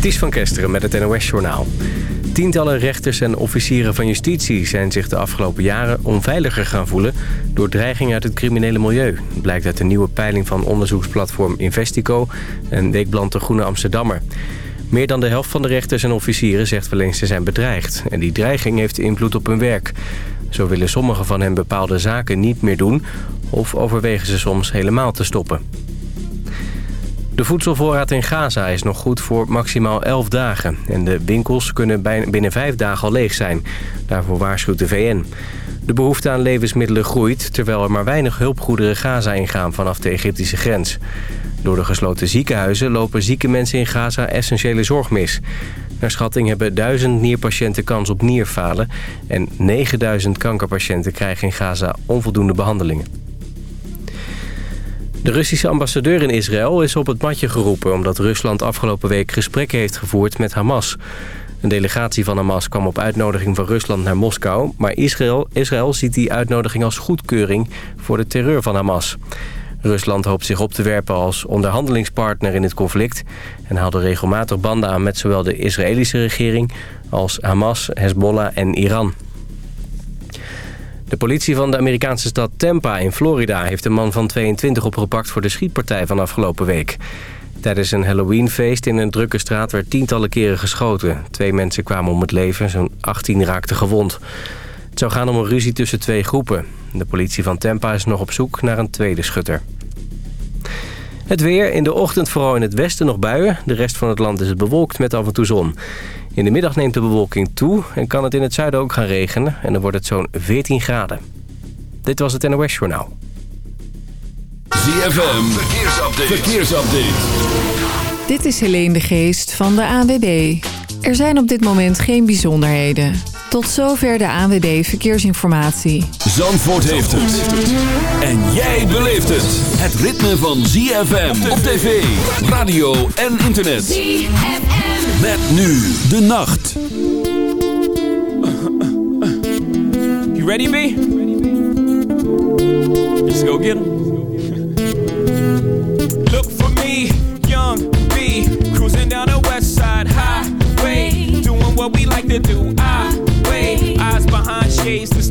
Ties van Kesteren met het NOS-journaal. Tientallen rechters en officieren van justitie zijn zich de afgelopen jaren onveiliger gaan voelen... door dreiging uit het criminele milieu. blijkt uit de nieuwe peiling van onderzoeksplatform Investico en Weekblad de Groene Amsterdammer. Meer dan de helft van de rechters en officieren zegt wel eens te zijn bedreigd. En die dreiging heeft invloed op hun werk. Zo willen sommigen van hen bepaalde zaken niet meer doen... of overwegen ze soms helemaal te stoppen. De voedselvoorraad in Gaza is nog goed voor maximaal 11 dagen. En de winkels kunnen binnen 5 dagen al leeg zijn. Daarvoor waarschuwt de VN. De behoefte aan levensmiddelen groeit... terwijl er maar weinig hulpgoederen Gaza ingaan vanaf de Egyptische grens. Door de gesloten ziekenhuizen lopen zieke mensen in Gaza essentiële zorg mis. Naar schatting hebben duizend nierpatiënten kans op nierfalen... en 9000 kankerpatiënten krijgen in Gaza onvoldoende behandelingen. De Russische ambassadeur in Israël is op het matje geroepen... omdat Rusland afgelopen week gesprekken heeft gevoerd met Hamas. Een delegatie van Hamas kwam op uitnodiging van Rusland naar Moskou... maar Israël, Israël ziet die uitnodiging als goedkeuring voor de terreur van Hamas. Rusland hoopt zich op te werpen als onderhandelingspartner in het conflict... en haalde regelmatig banden aan met zowel de Israëlische regering... als Hamas, Hezbollah en Iran. De politie van de Amerikaanse stad Tampa in Florida... heeft een man van 22 opgepakt voor de schietpartij van afgelopen week. Tijdens een Halloweenfeest in een drukke straat werd tientallen keren geschoten. Twee mensen kwamen om het leven, zo'n 18 raakten gewond. Het zou gaan om een ruzie tussen twee groepen. De politie van Tampa is nog op zoek naar een tweede schutter. Het weer, in de ochtend vooral in het westen nog buien. De rest van het land is bewolkt met af en toe zon. In de middag neemt de bewolking toe en kan het in het zuiden ook gaan regenen. En dan wordt het zo'n 14 graden. Dit was het NOS Journaal. ZFM, verkeersupdate. verkeersupdate. Dit is Helene de Geest van de ANWB. Er zijn op dit moment geen bijzonderheden. Tot zover de ANWB Verkeersinformatie. Zandvoort heeft het. En jij beleeft het. Het ritme van ZFM op tv, radio en internet. ZFM. Met nu de nacht. You ready, B? Let's go get him. Look for me, young B, cruising down the west side highway, doing what we like to do. I Eyes behind shades.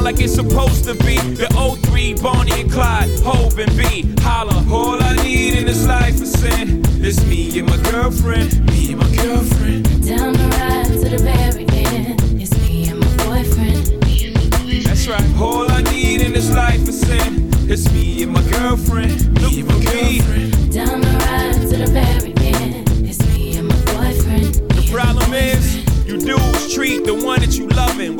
down like it's supposed to be. The O3, Bonnie and Clyde, Hov and B. Holla, all I need in this life is sin. It's me and my girlfriend, me and my girlfriend. Down the ride to the end. It's me and my boyfriend, me and my boyfriend. That's right, all I need in this life is sin. It's me and my girlfriend, me and my girlfriend. Down the ride to the end. It's me and my boyfriend. The problem is, you dudes treat the one that you loving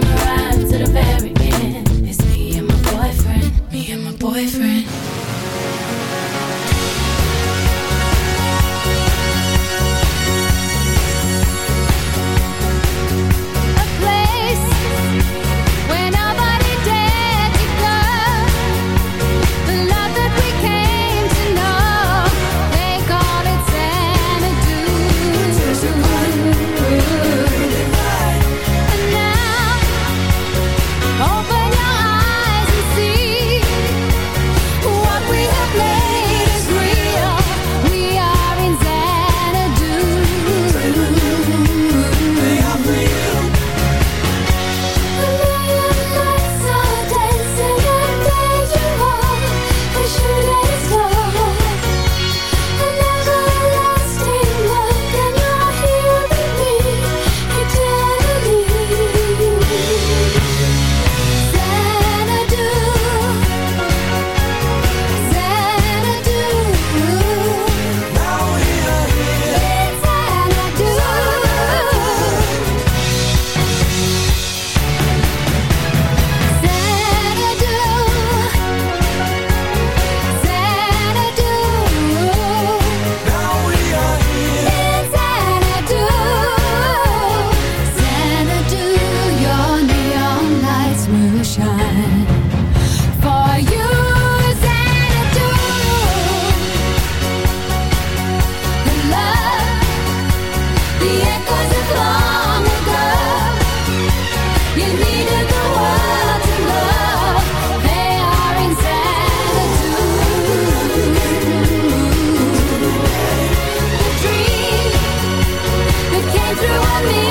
me.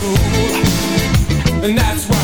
school, and that's why.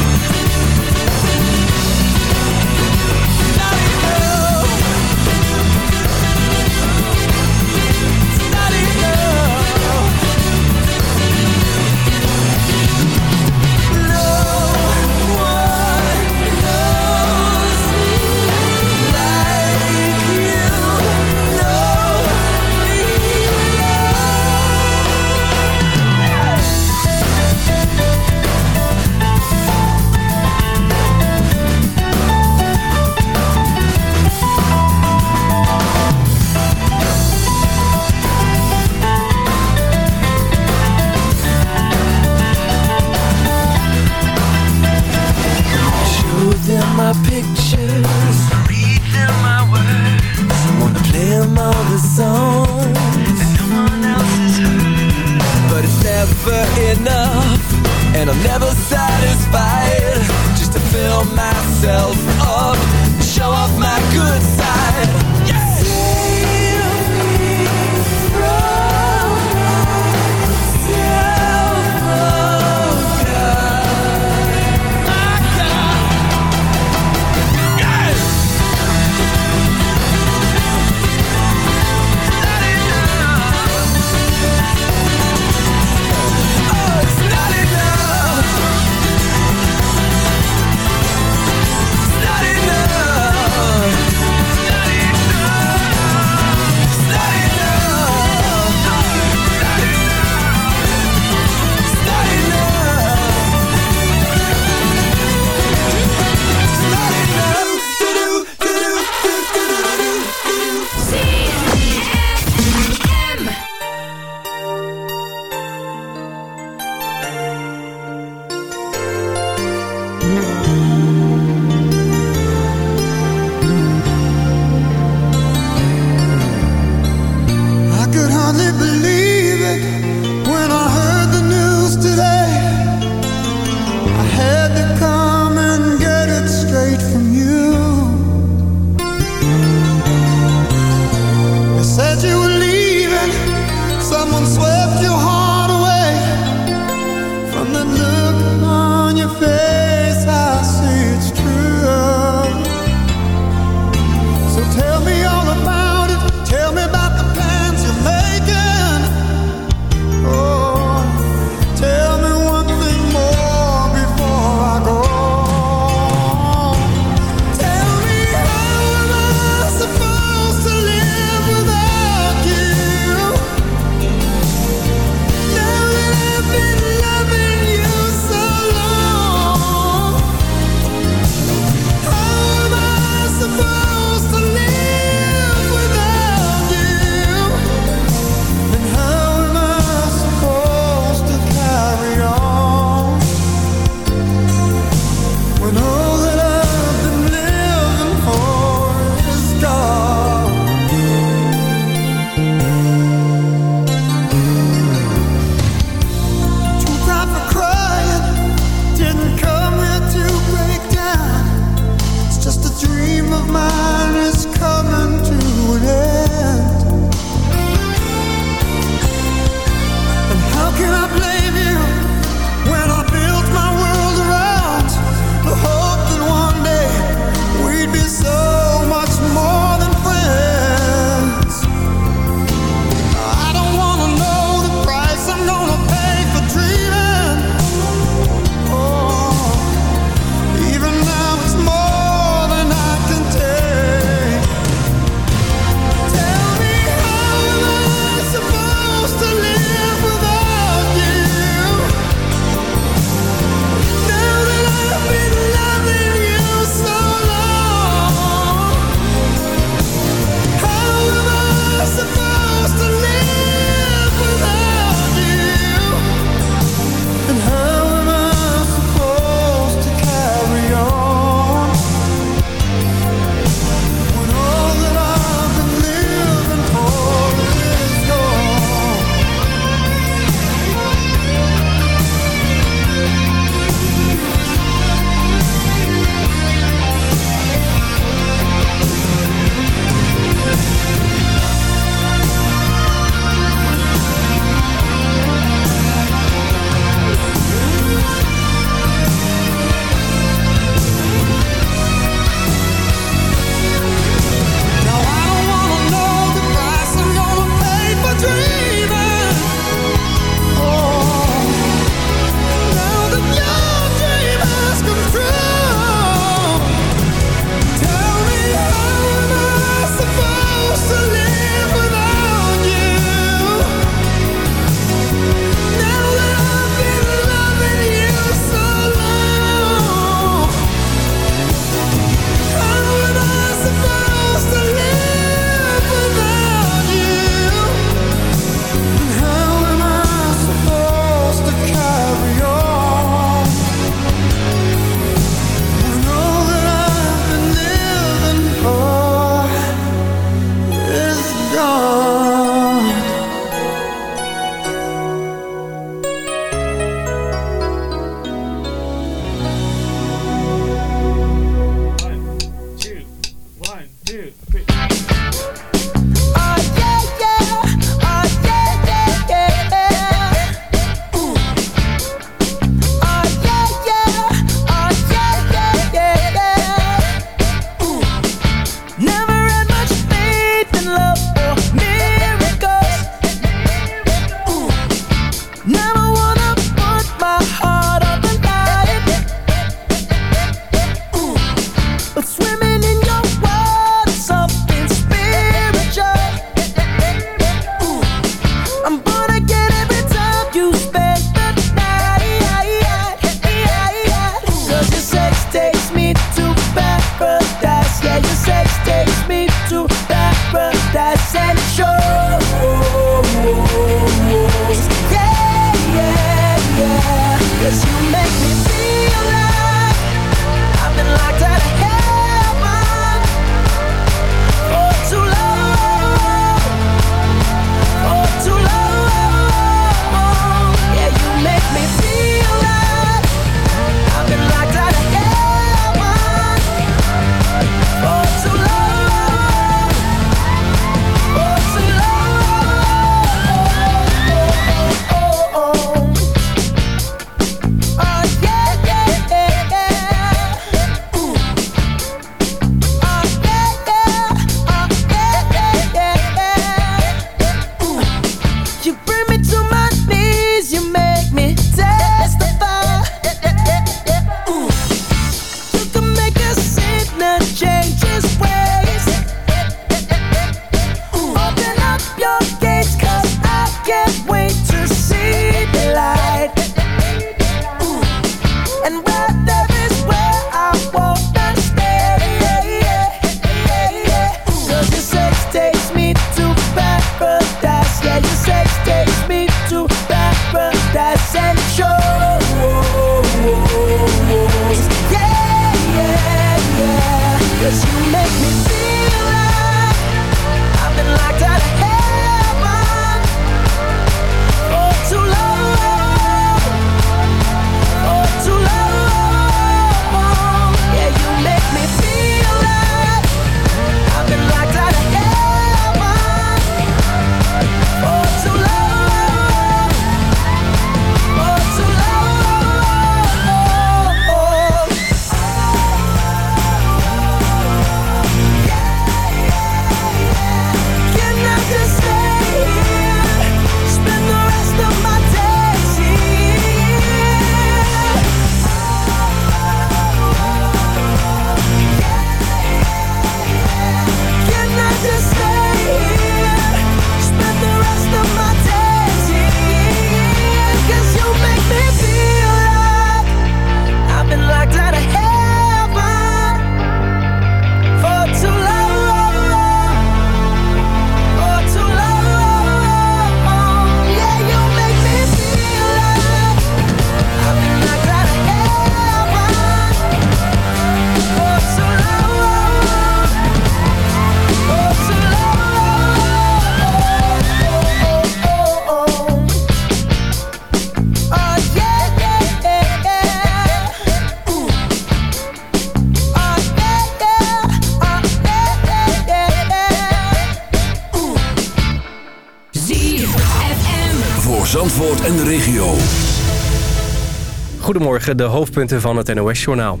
De hoofdpunten van het NOS-journaal.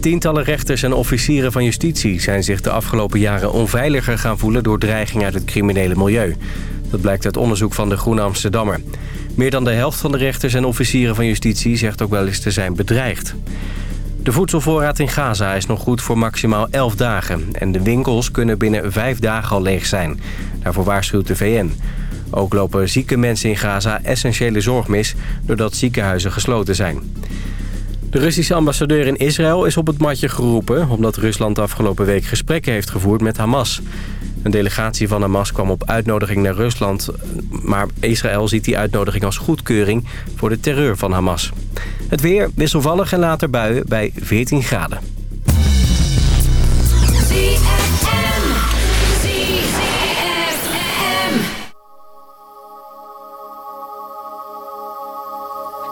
Tientallen rechters en officieren van justitie zijn zich de afgelopen jaren onveiliger gaan voelen door dreiging uit het criminele milieu. Dat blijkt uit onderzoek van de Groene Amsterdammer. Meer dan de helft van de rechters en officieren van justitie zegt ook wel eens te zijn bedreigd. De voedselvoorraad in Gaza is nog goed voor maximaal 11 dagen. En de winkels kunnen binnen 5 dagen al leeg zijn. Daarvoor waarschuwt de VN. Ook lopen zieke mensen in Gaza essentiële zorg mis... doordat ziekenhuizen gesloten zijn. De Russische ambassadeur in Israël is op het matje geroepen... omdat Rusland afgelopen week gesprekken heeft gevoerd met Hamas. Een delegatie van Hamas kwam op uitnodiging naar Rusland... maar Israël ziet die uitnodiging als goedkeuring voor de terreur van Hamas. Het weer wisselvallig en later buien bij 14 graden.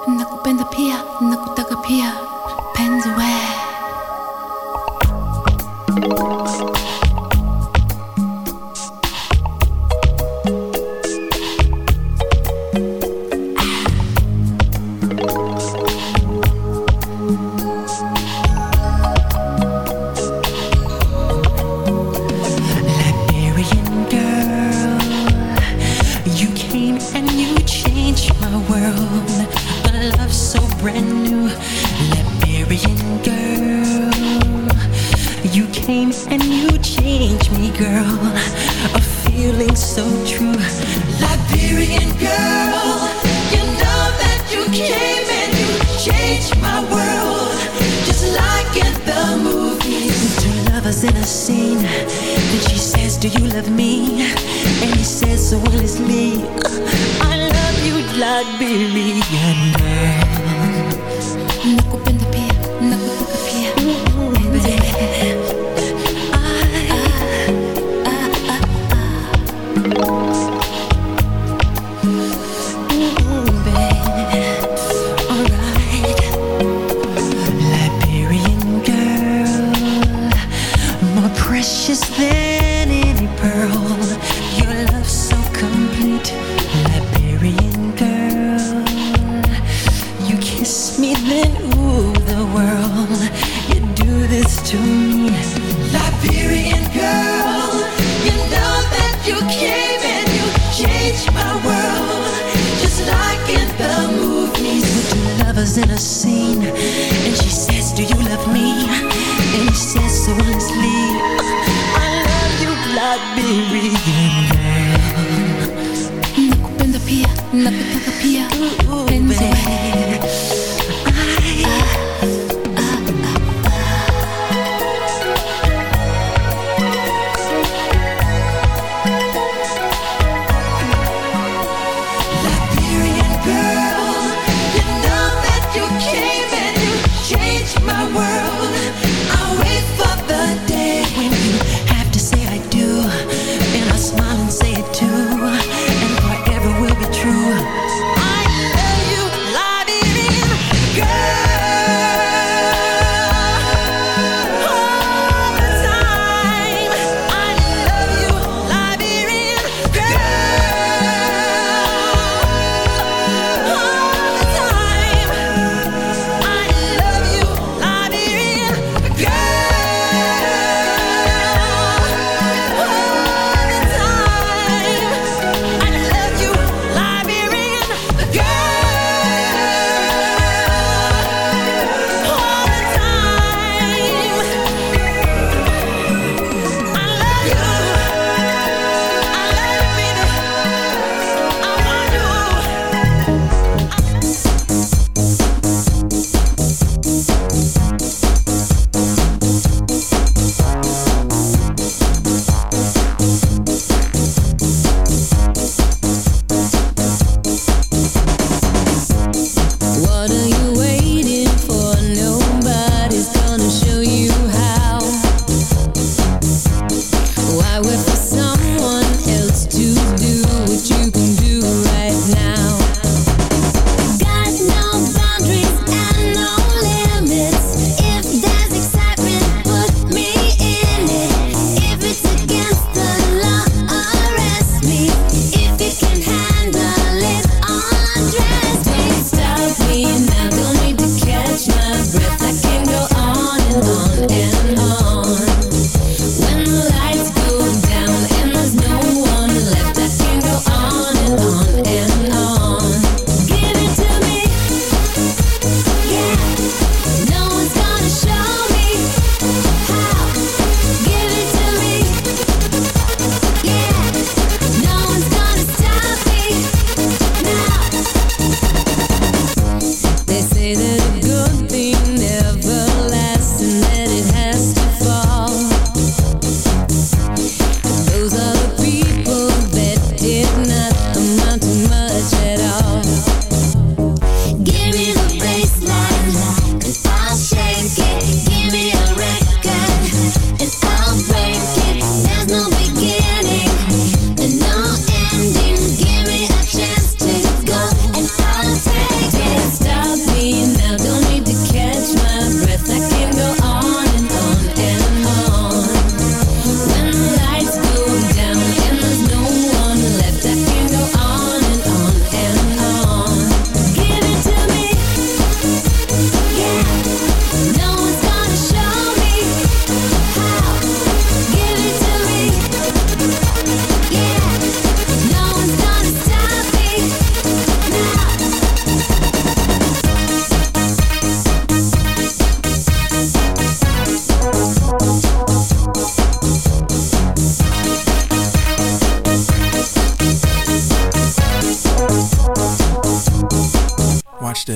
Nakupenda pia, nakutaka pia, penzi we. Liberian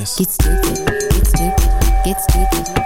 this. Get stupid, get stupid, get stupid,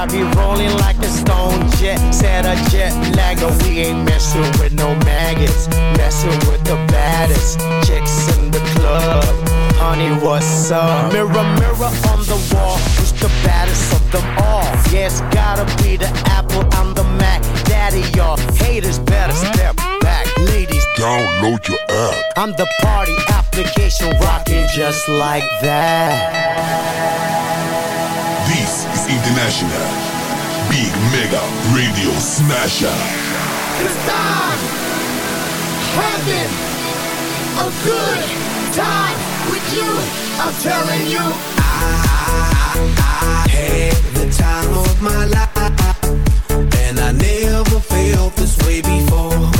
I be rolling like a stone jet. Said a jet lagger. We ain't messing with no maggots. Messing with the baddest chicks in the club. Honey, what's up? Mirror, mirror on the wall. Who's the baddest of them all? Yes, yeah, gotta be the Apple. I'm the Mac. Daddy, y'all haters better step back. Ladies, download your app. I'm the party application rocking just like that. International. Big Mega Radio Smasher. It's time. having a good time with you. I'm telling you. I, I, I had the time of my life. And I never felt this way before